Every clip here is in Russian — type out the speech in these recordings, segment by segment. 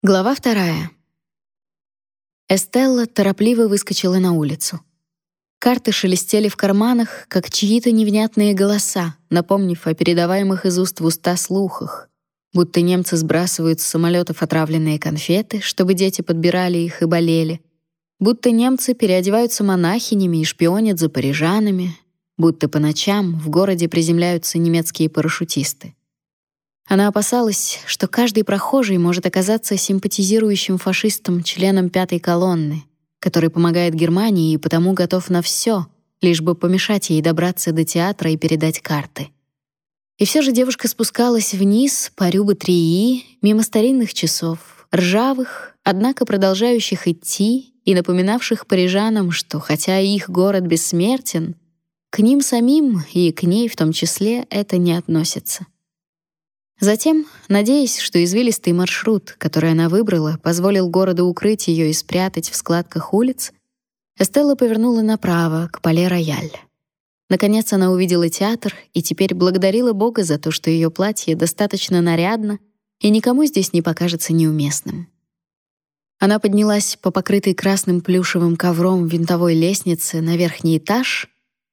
Глава вторая. Эстелла торопливо выскочила на улицу. Карты шелестели в карманах, как чьи-то невнятные голоса, напомнив о передаваемых из уст в уста слухах, будто немцы сбрасывают с самолетов отравленные конфеты, чтобы дети подбирали их и болели, будто немцы переодеваются монахинями и шпионят за парижанами, будто по ночам в городе приземляются немецкие парашютисты. Она опасалась, что каждый прохожий может оказаться симпатизирующим фашистом, членом пятой колонны, который помогает Германии и потому готов на все, лишь бы помешать ей добраться до театра и передать карты. И все же девушка спускалась вниз по Рюбе Трии, мимо старинных часов, ржавых, однако продолжающих идти и напоминавших парижанам, что хотя их город бессмертен, к ним самим и к ней в том числе это не относится. Затем, надеясь, что извилистый маршрут, который она выбрала, позволил городу укрыть ее и спрятать в складках улиц, Эстелла повернула направо, к Пале-Рояль. Наконец она увидела театр и теперь благодарила Бога за то, что ее платье достаточно нарядно и никому здесь не покажется неуместным. Она поднялась по покрытой красным плюшевым ковром винтовой лестнице на верхний этаж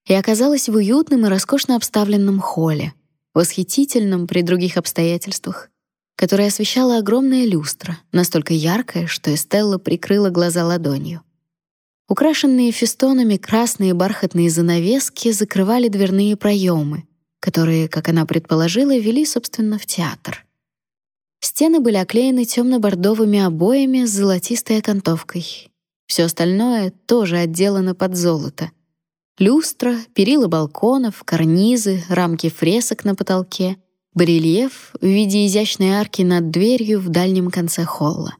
и оказалась в уютном и роскошно обставленном холле — восхитительном при других обстоятельствах, которое освещала огромная люстра, настолько яркая, что Эстелла прикрыла глаза ладонью. Украшенные фестонами красные бархатные занавески закрывали дверные проемы, которые, как она предположила, вели, собственно, в театр. Стены были оклеены темно-бордовыми обоями с золотистой окантовкой. Все остальное тоже отделано под золото — Люстра, перила балконов, карнизы, рамки фресок на потолке, барельеф в виде изящной арки над дверью в дальнем конце холла.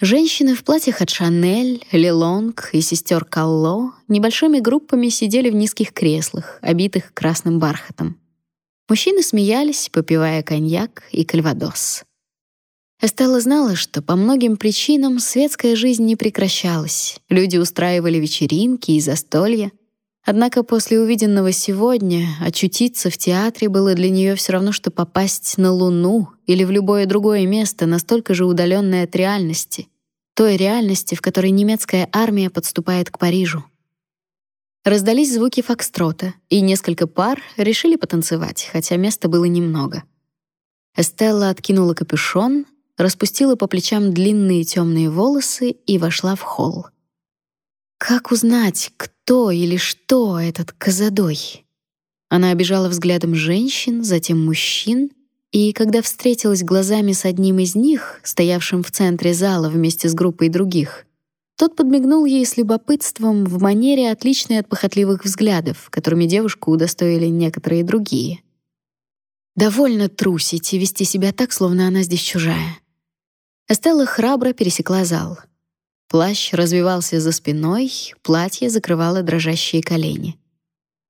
Женщины в платьях от Шанель, Лелонг и сестер Калло небольшими группами сидели в низких креслах, обитых красным бархатом. Мужчины смеялись, попивая коньяк и кальвадос. Эстелла знала, что по многим причинам светская жизнь не прекращалась. Люди устраивали вечеринки и застолья, Однако после увиденного сегодня очутиться в театре было для нее все равно что попасть на Луну или в любое другое место, настолько же удаленное от реальности, той реальности, в которой немецкая армия подступает к Парижу. Раздались звуки фокстрота, и несколько пар решили потанцевать, хотя места было немного. Эстелла откинула капюшон, распустила по плечам длинные темные волосы и вошла в холл. Как узнать, кто или что этот Казадой? Она обижала взглядом женщин, затем мужчин, и когда встретилась глазами с одним из них, стоявшим в центре зала вместе с группой других, тот подмигнул ей с любопытством в манере, отличной от похотливых взглядов, которыми девушку удостоили некоторые другие. Довольно трусить и вести себя так, словно она здесь чужая. Эстелла храбро пересекла зал — Плащ развивался за спиной, платье закрывало дрожащие колени.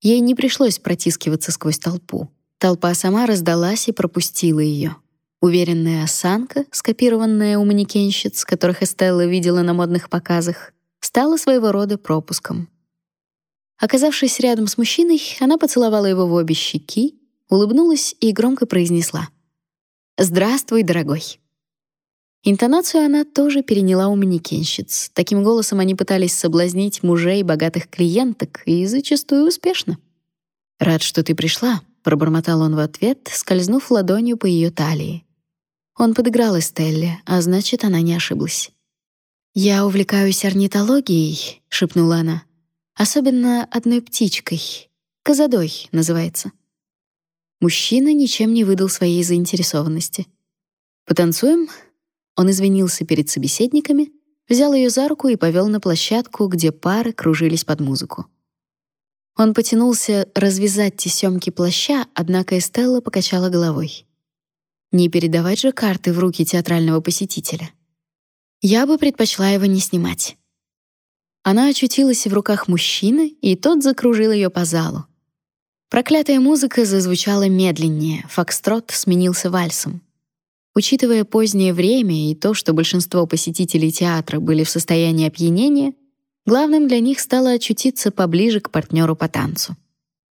Ей не пришлось протискиваться сквозь толпу. Толпа сама раздалась и пропустила ее. Уверенная осанка, скопированная у манекенщиц, которых Эстелла видела на модных показах, стала своего рода пропуском. Оказавшись рядом с мужчиной, она поцеловала его в обе щеки, улыбнулась и громко произнесла: "Здравствуй, дорогой". Интонацию она тоже переняла у манекенщиц. Таким голосом они пытались соблазнить мужей богатых клиенток, и зачастую успешно. «Рад, что ты пришла», — пробормотал он в ответ, скользнув ладонью по ее талии. Он подыграл Эстелле, а значит, она не ошиблась. «Я увлекаюсь орнитологией», — шепнула она. «Особенно одной птичкой. Казадой называется». Мужчина ничем не выдал своей заинтересованности. «Потанцуем?» Он извинился перед собеседниками, взял ее за руку и повел на площадку, где пары кружились под музыку. Он потянулся развязать тесемки плаща, однако Эстелла покачала головой. Не передавать же карты в руки театрального посетителя. Я бы предпочла его не снимать. Она очутилась в руках мужчины, и тот закружил ее по залу. Проклятая музыка зазвучала медленнее, фокстрот сменился вальсом. Учитывая позднее время и то, что большинство посетителей театра были в состоянии опьянения, главным для них стало очутиться поближе к партнеру по танцу.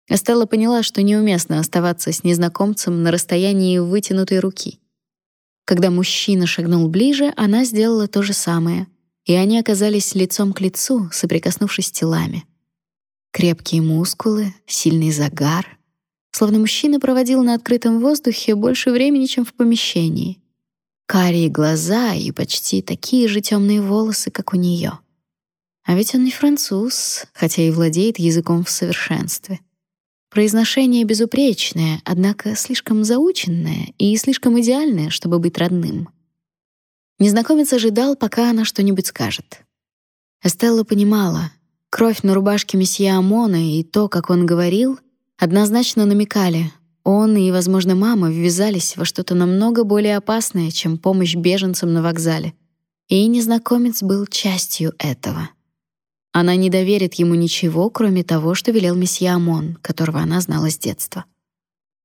Эстелла поняла, что неуместно оставаться с незнакомцем на расстоянии вытянутой руки. Когда мужчина шагнул ближе, она сделала то же самое, и они оказались лицом к лицу, соприкоснувшись телами. Крепкие мускулы, сильный загар. Словно мужчина проводил на открытом воздухе больше времени, чем в помещении. Карие глаза и почти такие же темные волосы, как у нее. А ведь он не француз, хотя и владеет языком в совершенстве. Произношение безупречное, однако слишком заученное и слишком идеальное, чтобы быть родным. Незнакомец ожидал, пока она что-нибудь скажет. Эстелла понимала, кровь на рубашке месье Амона и то, как он говорил, однозначно намекали, он и, возможно, мама ввязались во что-то намного более опасное, чем помощь беженцам на вокзале. И незнакомец был частью этого. Она не доверит ему ничего, кроме того, что велел месье Амон, которого она знала с детства.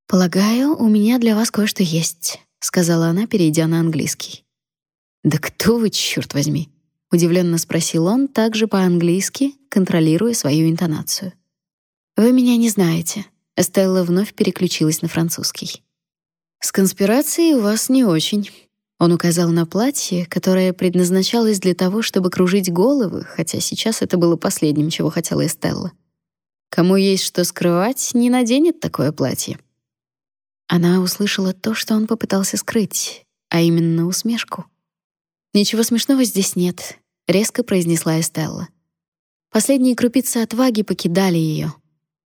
«Полагаю, у меня для вас кое-что есть», — сказала она, перейдя на английский. «Да кто вы, черт возьми?» — удивленно спросил он, также по-английски, контролируя свою интонацию. «Вы меня не знаете». Эстелла вновь переключилась на французский. «С конспирацией у вас не очень», он указал на платье, которое предназначалось для того, чтобы кружить головы, хотя сейчас это было последним, чего хотела Эстелла. Кому есть что скрывать, не наденет такое платье. Она услышала то, что он попытался скрыть, а именно усмешку. «Ничего смешного здесь нет», — резко произнесла Эстелла. Последние крупицы отваги покидали ее.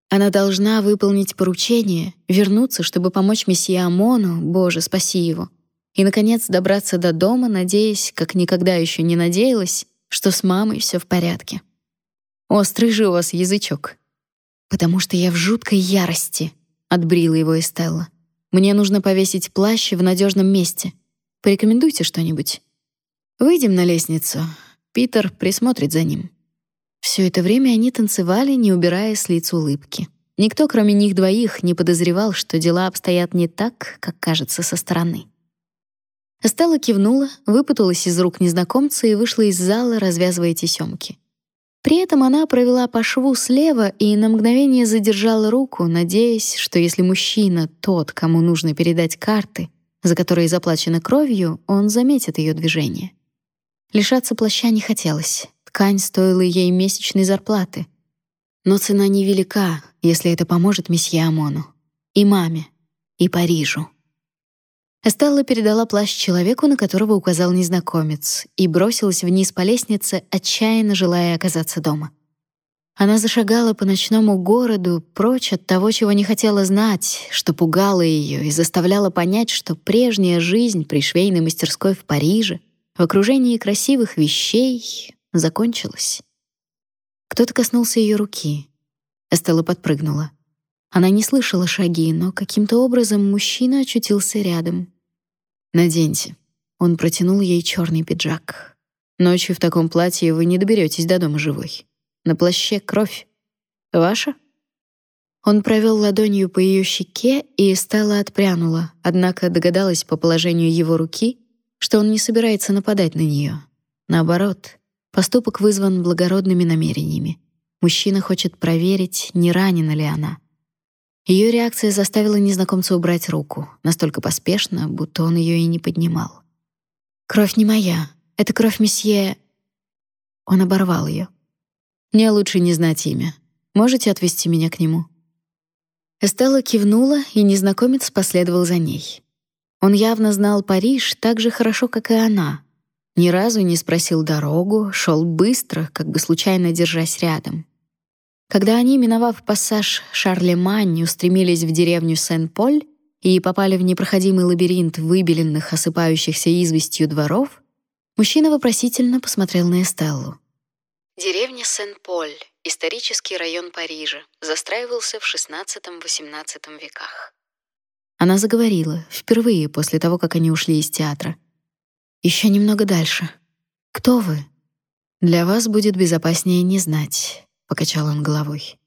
Она должна выполнить поручение, вернуться, чтобы помочь месье Амону, Боже, спаси его, и, наконец, добраться до дома, надеясь, как никогда еще не надеялась, что с мамой все в порядке. «Острый же у вас язычок». «Потому что я в жуткой ярости», — отбрила его Эстелла. «Мне нужно повесить плащ в надежном месте. Порекомендуйте что-нибудь». «Выйдем на лестницу. Питер присмотрит за ним». Все это время они танцевали, не убирая с лиц улыбки. Никто, кроме них двоих, не подозревал, что дела обстоят не так, как кажется со стороны. Стелла кивнула, выпуталась из рук незнакомца и вышла из зала, развязывая тесёмки. При этом она провела по шву слева и на мгновение задержала руку, надеясь, что если мужчина тот, кому нужно передать карты, за которые заплачено кровью, он заметит ее движение. Лишаться плаща не хотелось. Ткань стоила ей месячной зарплаты. Но цена невелика, если это поможет месье Амону. И маме. И Парижу. Эстелла передала плащ человеку, на которого указал незнакомец, и бросилась вниз по лестнице, отчаянно желая оказаться дома. Она зашагала по ночному городу, прочь от того, чего не хотела знать, что пугало ее и заставляло понять, что прежняя жизнь при швейной мастерской в Париже, в окружении красивых вещей, закончилась. Кто-то коснулся ее руки. Эстелла подпрыгнула. Она не слышала шаги, но каким-то образом мужчина очутился рядом. Наденьте. Он протянул ей черный пиджак. Ночью в таком платье вы не доберетесь до дома живой. На плаще кровь. Ваша? Он провел ладонью по ее щеке, и Стелла отпрянула, однако догадалась по положению его руки, что он не собирается нападать на нее. Наоборот, поступок вызван благородными намерениями. Мужчина хочет проверить, не ранена ли она. Ее реакция заставила незнакомца убрать руку, настолько поспешно, будто он ее и не поднимал. «Кровь не моя. Это кровь месье...» Он оборвал ее. «Мне лучше не знать имя. Можете отвезти меня к нему?» Эстелла кивнула, и незнакомец последовал за ней. Он явно знал Париж так же хорошо, как и она. Ни разу не спросил дорогу, шел быстро, как бы случайно держась рядом. Когда они, миновав пассаж Шарлемань, устремились в деревню Сен-Поль и попали в непроходимый лабиринт выбеленных, осыпающихся известью дворов, мужчина вопросительно посмотрел на Эстеллу. Деревня Сен-Поль, исторический район Парижа, застраивался в XVI-XVIII веках. Она заговорила, впервые после того, как они ушли из театра. Еще немного дальше. Кто вы? Для вас будет безопаснее не знать покачал он головой.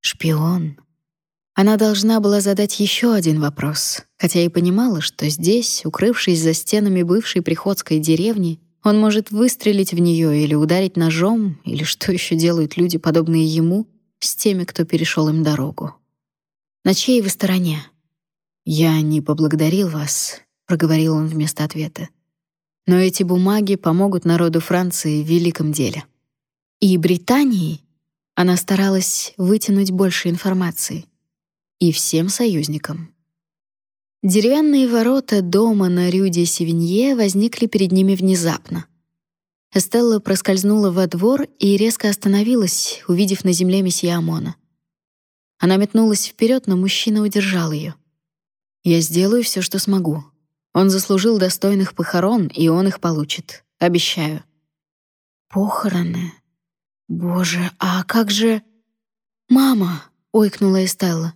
Шпион. Она должна была задать еще один вопрос, хотя и понимала, что здесь, укрывшись за стенами бывшей приходской деревни, он может выстрелить в нее или ударить ножом, или что еще делают люди, подобные ему, с теми, кто перешел им дорогу. На чьей вы стороне? Я не поблагодарил вас. проговорил он вместо ответа. Но эти бумаги помогут народу Франции в великом деле. И Британии она старалась вытянуть больше информации. И всем союзникам. Деревянные ворота дома на Рюде Севинье возникли перед ними внезапно. Эстелла проскользнула во двор и резко остановилась, увидев на земле месье Амона. Она метнулась вперед, но мужчина удержал ее. «Я сделаю все, что смогу. Он заслужил достойных похорон, и он их получит. Обещаю». «Похороны? Боже, а как же...» «Мама!» — ойкнула Эстелла.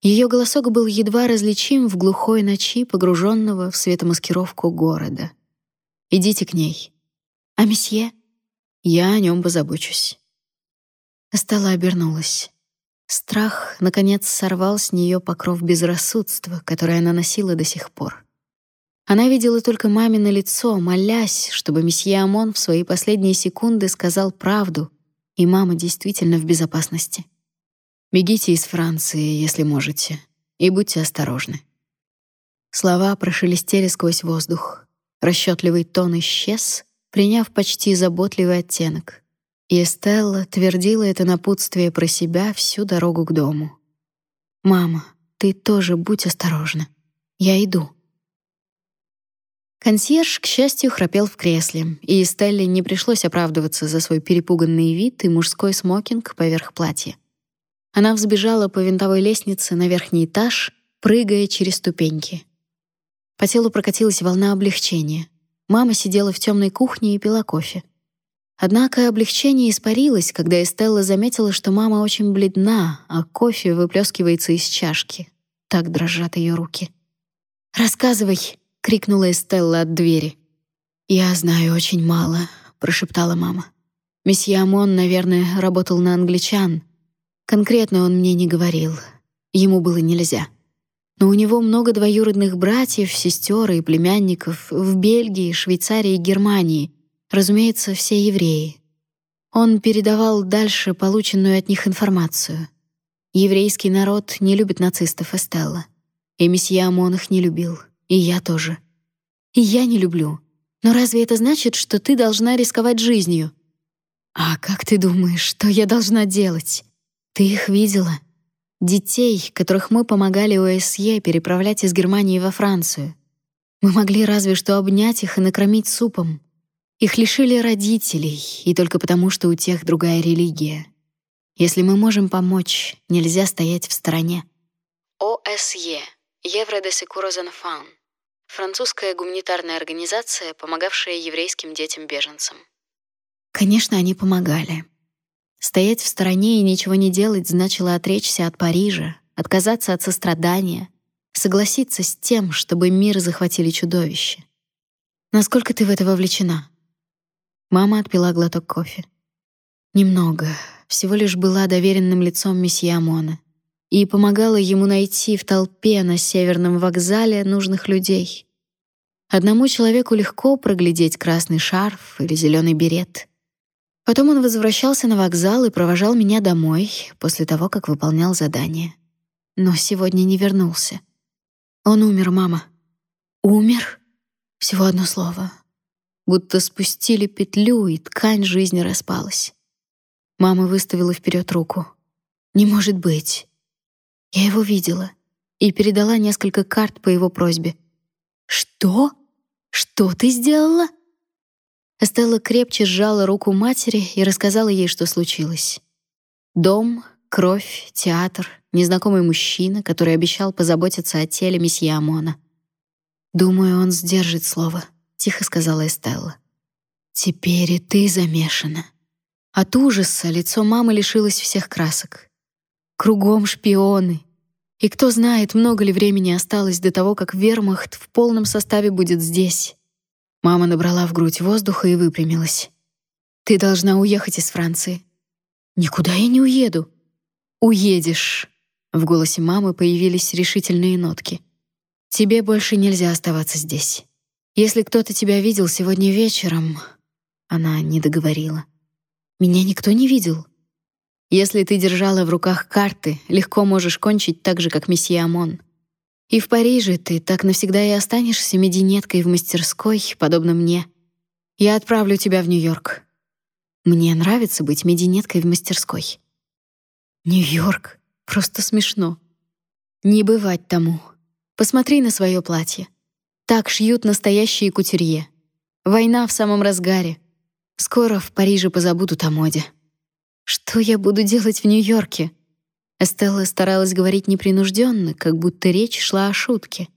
Ее голосок был едва различим в глухой ночи, погруженного в светомаскировку города. «Идите к ней. А месье? Я о нем позабочусь. Стала обернулась. Страх наконец сорвал с нее покров безрассудства, которое она носила до сих пор. Она видела только мамино лицо, молясь, чтобы месье Амон в свои последние секунды сказал правду, и мама действительно в безопасности. Бегите из Франции, если можете, и будьте осторожны. Слова прошелестели сквозь воздух. Расчетливый тон исчез, приняв почти заботливый оттенок. И Эстелла твердила это напутствие про себя всю дорогу к дому. «Мама, ты тоже будь осторожна. Я иду». Консьерж, к счастью, храпел в кресле, и Эстелле не пришлось оправдываться за свой перепуганный вид и мужской смокинг поверх платья. Она взбежала по винтовой лестнице на верхний этаж, прыгая через ступеньки. По телу прокатилась волна облегчения. Мама сидела в темной кухне и пила кофе. Однако облегчение испарилось, когда Эстелла заметила, что мама очень бледна, а кофе выплескивается из чашки. Так дрожат ее руки. «Рассказывай!» — крикнула Эстелла от двери. «Я знаю очень мало», — прошептала мама. «Месье Амон, наверное, работал на англичан. Конкретно он мне не говорил. Ему было нельзя но у него много двоюродных братьев, сестер и племянников в Бельгии, Швейцарии и Германии, разумеется, все евреи. Он передавал дальше полученную от них информацию. Еврейский народ не любит нацистов Эстелла. И месье Амон их не любил. И я тоже. И я не люблю. Но разве это значит, что ты должна рисковать жизнью? А как ты думаешь, что я должна делать? Ты их видела? Детей, которых мы помогали ОСЕ переправлять из Германии во Францию. Мы могли разве что обнять их и накормить супом. Их лишили родителей, и только потому, что у тех другая религия. Если мы можем помочь, нельзя стоять в стороне. ОСЕ Евро де Секуро Занфан. Французская гуманитарная организация, помогавшая еврейским детям-беженцам. Конечно, они помогали. Стоять в стороне и ничего не делать значило отречься от Парижа, отказаться от сострадания, согласиться с тем, чтобы мир захватили чудовища. Насколько ты в это вовлечена? Мама отпила глоток кофе. Немного, всего лишь была доверенным лицом месье Амона и помогала ему найти в толпе на северном вокзале нужных людей. Одному человеку легко проглядеть красный шарф или зеленый берет. Потом он возвращался на вокзал и провожал меня домой после того, как выполнял задание. Но сегодня не вернулся. Он умер, мама. Умер? Всего одно слово. Будто спустили петлю, и ткань жизни распалась. Мама выставила вперед руку. Не может быть. Я его видела и передала несколько карт по его просьбе. Что? Что ты сделала? Эстелла крепче сжала руку матери и рассказала ей, что случилось. Дом, кровь, театр, незнакомый мужчина, который обещал позаботиться о теле месье Амона. «Думаю, он сдержит слово», — тихо сказала Эстелла. «Теперь и ты замешана». От ужаса лицо мамы лишилось всех красок. Кругом шпионы. И кто знает, много ли времени осталось до того, как вермахт в полном составе будет здесь. Мама набрала в грудь воздуха и выпрямилась. Ты должна уехать из Франции. Никуда я не уеду. Уедешь. В голосе мамы появились решительные нотки. Тебе больше нельзя оставаться здесь. Если кто-то тебя видел сегодня вечером, она не договорила. Меня никто не видел. Если ты держала в руках карты, легко можешь кончить так же, как месье Амон. И в Париже ты так навсегда и останешься мединеткой в мастерской, подобно мне. Я отправлю тебя в Нью-Йорк. Мне нравится быть мединеткой в мастерской. Нью-Йорк. Просто смешно. Не бывать тому. Посмотри на свое платье. Так шьют настоящие кутюрье. Война в самом разгаре. Скоро в Париже позабудут о моде. Что я буду делать в Нью-Йорке? Эстелла старалась говорить непринужденно, как будто речь шла о шутке.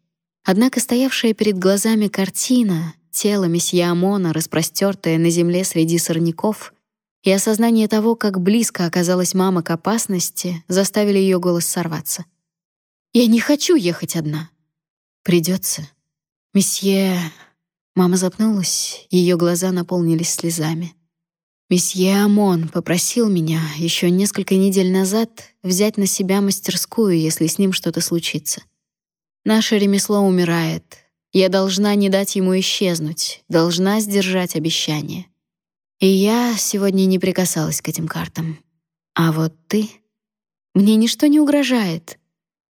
Однако стоявшая перед глазами картина, тело месье Амона, распростёртое на земле среди сорняков, и осознание того, как близко оказалась мама к опасности, заставили ее голос сорваться. «Я не хочу ехать одна. Придется. Месье...» Мама запнулась, ее глаза наполнились слезами. Месье Амон попросил меня еще несколько недель назад взять на себя мастерскую, если с ним что-то случится. Наше ремесло умирает. Я должна не дать ему исчезнуть, должна сдержать обещание. И я сегодня не прикасалась к этим картам. А вот ты... Мне ничто не угрожает.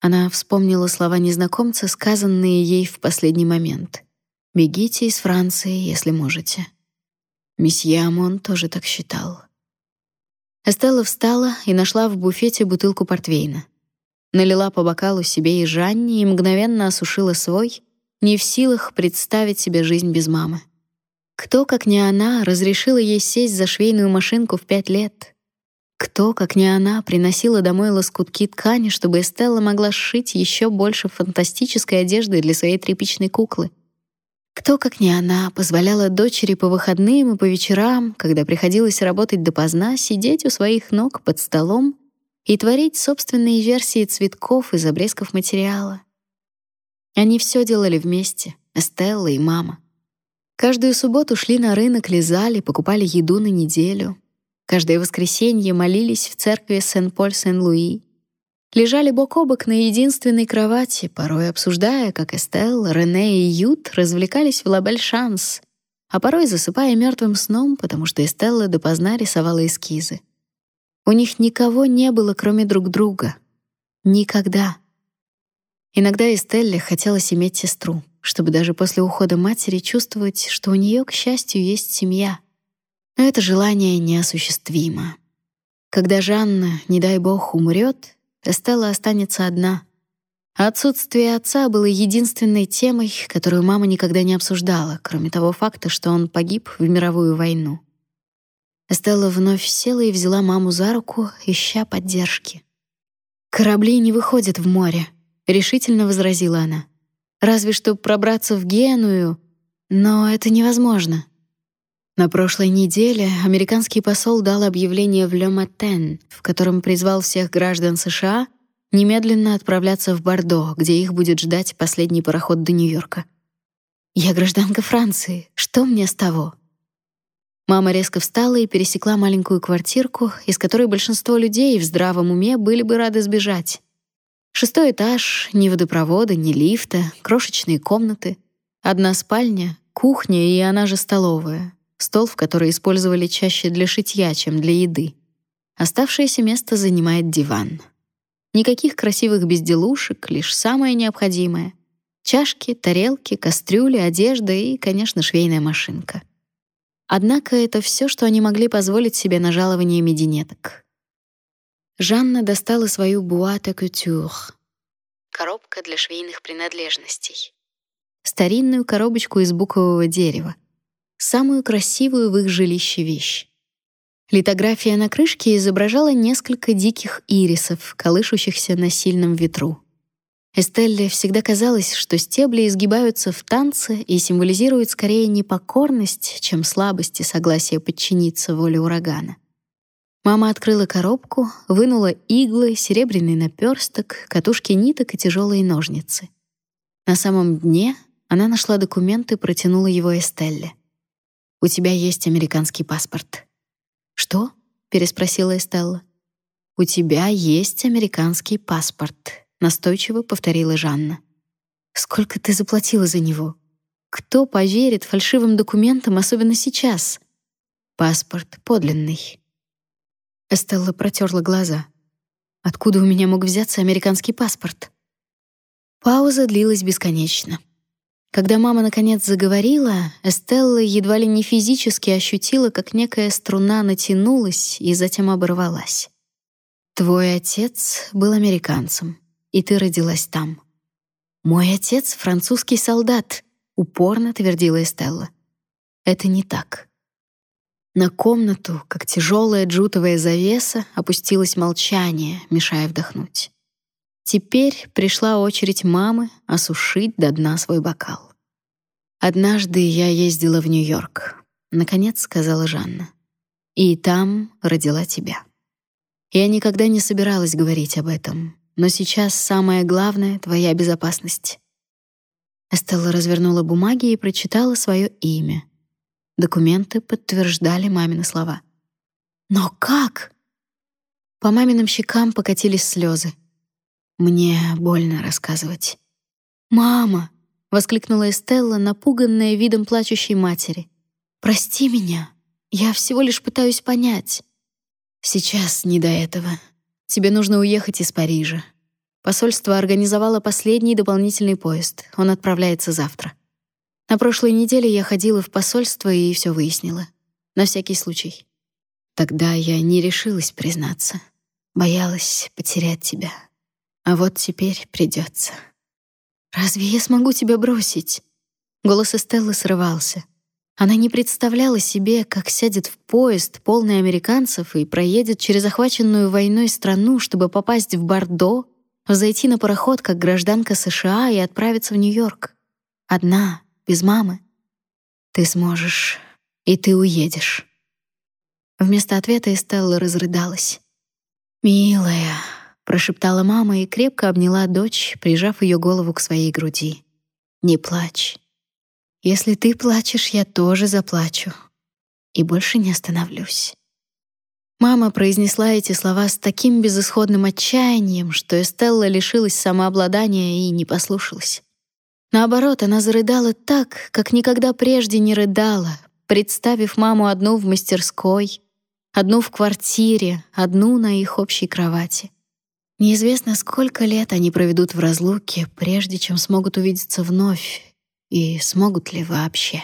Она вспомнила слова незнакомца, сказанные ей в последний момент. «Бегите из Франции, если можете». Месье Амон тоже так считал. Эстелла встала и нашла в буфете бутылку портвейна. Налила по бокалу себе и Жанне и мгновенно осушила свой, не в силах представить себе жизнь без мамы. Кто, как не она, разрешила ей сесть за швейную машинку в пять лет? Кто, как не она, приносила домой лоскутки ткани, чтобы Эстелла могла сшить еще больше фантастической одежды для своей тряпичной куклы? Кто, как не она, позволяла дочери по выходным и по вечерам, когда приходилось работать допоздна, сидеть у своих ног под столом и творить собственные версии цветков из обрезков материала? Они все делали вместе, Эстелла и мама. Каждую субботу шли на рынок, лизали, покупали еду на неделю. Каждое воскресенье молились в церкви Сен-Поль-Сен-Луи. Лежали бок о бок на единственной кровати, порой обсуждая, как Эстел, Рене и Ют развлекались в Лабель-Шанс, а порой засыпая мертвым сном, потому что Эстелла допоздна рисовала эскизы. У них никого не было, кроме друг друга. Никогда. Иногда Эстелле хотелось иметь сестру чтобы даже после ухода матери чувствовать, что у нее, к счастью, есть семья. Но это желание неосуществимо. Когда Жанна, не дай бог, умрет, Эстелла останется одна. Отсутствие отца было единственной темой, которую мама никогда не обсуждала, кроме того факта, что он погиб в мировую войну. Эстелла вновь села и взяла маму за руку, ища поддержки. «Корабли не выходят в море», — решительно возразила она. Разве что пробраться в Геную, но это невозможно. На прошлой неделе американский посол дал объявление в Ле-Матен, в котором призвал всех граждан США немедленно отправляться в Бордо, где их будет ждать последний пароход до Нью-Йорка. Я гражданка Франции. Что мне с того? Мама резко встала и пересекла маленькую квартирку, из которой большинство людей в здравом уме были бы рады сбежать. Шестой этаж, ни водопровода, ни лифта, крошечные комнаты, одна спальня, кухня и она же столовая, стол, в который использовали чаще для шитья, чем для еды. Оставшееся место занимает диван. Никаких красивых безделушек, лишь самое необходимое: чашки, тарелки, кастрюли, одежда и, конечно, швейная машинка. Однако это все, что они могли позволить себе на жалование мединеток. Жанна достала свою буата кутюр — коробка для швейных принадлежностей. Старинную коробочку из букового дерева, самую красивую в их жилище вещь. Литография на крышке изображала несколько диких ирисов, колышущихся на сильном ветру. Эстелле всегда казалось, что стебли изгибаются в танце и символизируют скорее непокорность, чем слабость и согласие подчиниться воле урагана. Мама открыла коробку, вынула иглы, серебряный наперсток, катушки ниток и тяжелые ножницы. На самом дне она нашла документ и протянула его Эстелле. «У тебя есть американский паспорт». «Что?» — переспросила Эстелла. «У тебя есть американский паспорт», — настойчиво повторила Жанна. «Сколько ты заплатила за него? Кто поверит фальшивым документам, особенно сейчас?» «Паспорт подлинный», Эстелла протерла глаза. Откуда у меня мог взяться американский паспорт? Пауза длилась бесконечно. Когда мама наконец заговорила, Эстелла едва ли не физически ощутила, как некая струна натянулась и затем оборвалась. Твой отец был американцем, и ты родилась там. Мой отец французский солдат, упорно твердила Эстелла. Это не так. На комнату, как тяжелая джутовая завеса, опустилось молчание, мешая вдохнуть. Теперь пришла очередь мамы осушить до дна свой бокал. Однажды я ездила в Нью-Йорк, наконец сказала Жанна. И там родила тебя. Я никогда не собиралась говорить об этом, но сейчас самое главное твоя безопасность. Эстелла развернула бумаги и прочитала свое имя. Документы подтверждали мамины слова. Но как? По маминым щекам покатились слезы. Мне больно рассказывать. Мама, воскликнула Эстелла, напуганная видом плачущей матери. Прости меня. Я всего лишь пытаюсь понять. Сейчас не до этого. Тебе нужно уехать из Парижа. Посольство организовало последний дополнительный поезд. Он отправляется завтра. На прошлой неделе я ходила в посольство и все выяснила. На всякий случай. Тогда я не решилась признаться. Боялась потерять тебя. А вот теперь придется. Разве я смогу тебя бросить? Голос Эстеллы срывался. Она не представляла себе, как сядет в поезд, полный американцев, и проедет через охваченную войной страну, чтобы попасть в Бордо, взойти на пароход как гражданка США и отправиться в Нью-Йорк. Одна, без мамы. Ты сможешь, и ты уедешь. Вместо ответа Эстелла разрыдалась. «Милая», — прошептала мама и крепко обняла дочь, прижав ее голову к своей груди. «Не плачь. Если ты плачешь, я тоже заплачу. И больше не остановлюсь. Мама произнесла эти слова с таким безысходным отчаянием, что Эстелла лишилась самообладания и не послушалась. Наоборот, она зарыдала так, как никогда прежде не рыдала, представив маму одну в мастерской, одну в квартире, одну на их общей кровати. Неизвестно, сколько лет они проведут в разлуке, прежде чем смогут увидеться вновь, и смогут ли вообще.